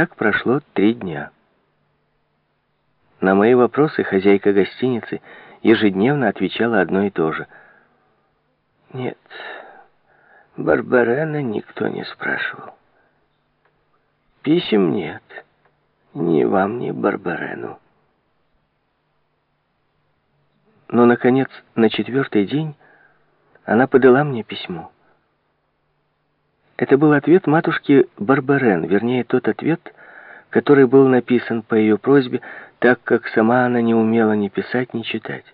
Так прошло три дня. На мои вопросы хозяйка гостиницы ежедневно отвечала одно и то же. Нет, Барбарена никто не спрашивал. Писем нет. Ни вам, ни Барбарену. Но, наконец, на четвертый день она подала мне письмо. Это был ответ матушки Барбарен, вернее, тот ответ, который был написан по ее просьбе, так как сама она не умела ни писать, ни читать.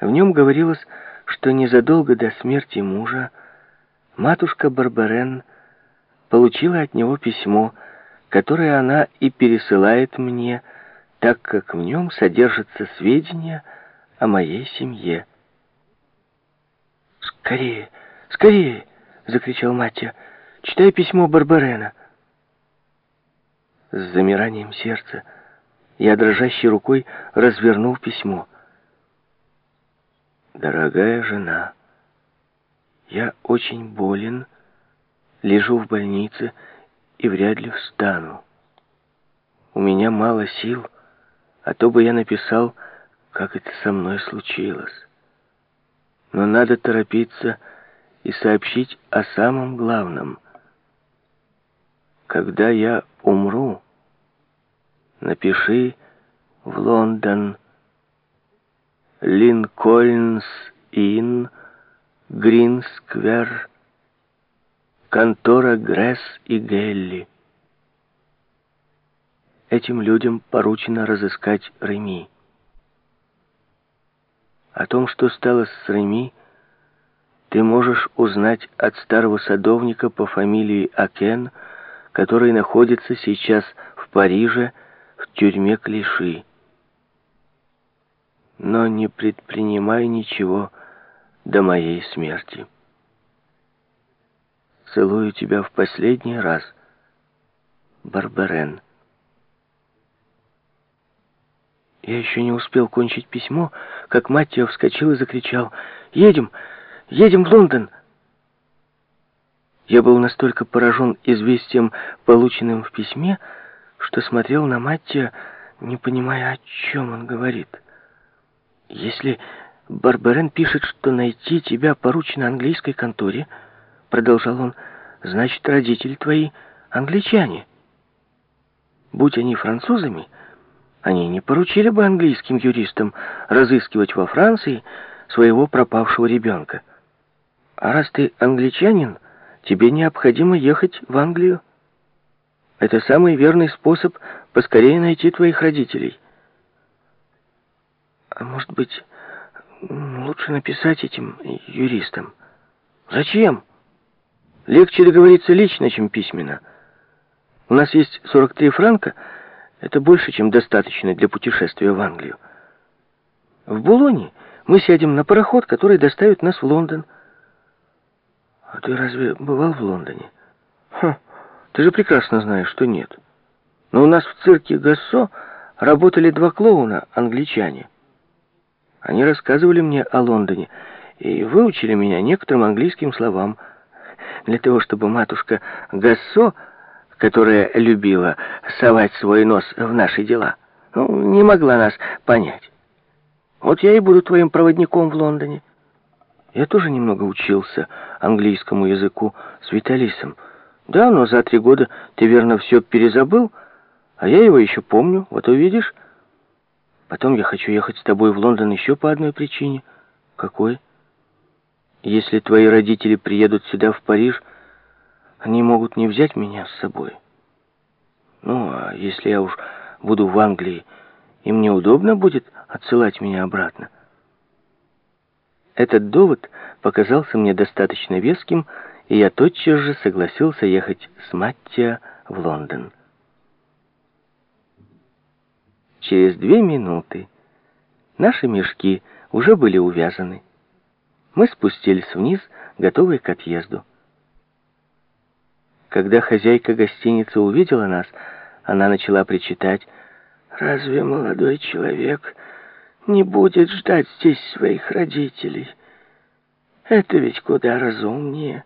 В нем говорилось, что незадолго до смерти мужа матушка Барбарен получила от него письмо, которое она и пересылает мне, так как в нем содержатся сведения о моей семье. «Скорее, скорее!» — закричал Маттия. «Читай письмо Барбарена». С замиранием сердца я дрожащей рукой развернул письмо. «Дорогая жена, я очень болен, лежу в больнице и вряд ли встану. У меня мало сил, а то бы я написал, как это со мной случилось. Но надо торопиться и сообщить о самом главном. Когда я умру, напиши в Лондон Линкольнс-Инн, Грин-Сквер, контора Гресс и Гелли. Этим людям поручено разыскать Реми. О том, что стало с Реми, ты можешь узнать от старого садовника по фамилии Акен, который находится сейчас в Париже в тюрьме Клиши. Но не предпринимай ничего до моей смерти. Целую тебя в последний раз, Барбарен. Я еще не успел кончить письмо, как Маттио вскочил и закричал «Едем! Едем в Лондон!» Я был настолько поражен известием, полученным в письме, что смотрел на Маттия, не понимая, о чем он говорит. «Если Барберен пишет, что найти тебя поручено английской конторе, — продолжал он, — значит, родители твои англичане. Будь они французами, они не поручили бы английским юристам разыскивать во Франции своего пропавшего ребенка. А раз ты англичанин, тебе необходимо ехать в Англию. Это самый верный способ поскорее найти твоих родителей. А может быть, лучше написать этим юристам? Зачем? Легче договориться лично, чем письменно. У нас есть 43 франка, это больше, чем достаточно для путешествия в Англию. В Булоне мы сядем на пароход, который доставит нас в Лондон. А ты разве бывал в Лондоне? Ха, ты же прекрасно знаешь, что нет. Но у нас в цирке Гассо работали два клоуна, англичане. Они рассказывали мне о Лондоне и выучили меня некоторым английским словам для того, чтобы матушка Гассо, которая любила совать свой нос в наши дела, ну, не могла нас понять. Вот я и буду твоим проводником в Лондоне. Я тоже немного учился английскому языку с Виталисом. Да, но за три года ты, верно, все перезабыл, а я его еще помню, вот увидишь. Потом я хочу ехать с тобой в Лондон еще по одной причине. Какой? Если твои родители приедут сюда, в Париж, они могут не взять меня с собой. Ну, а если я уж буду в Англии, им неудобно будет отсылать меня обратно. Этот довод показался мне достаточно веским, и я тотчас же согласился ехать с Маттия в Лондон. Через две минуты наши мешки уже были увязаны. Мы спустились вниз, готовые к отъезду. Когда хозяйка гостиницы увидела нас, она начала причитать, «Разве молодой человек не будет ждать здесь своих родителей. Это ведь куда разумнее».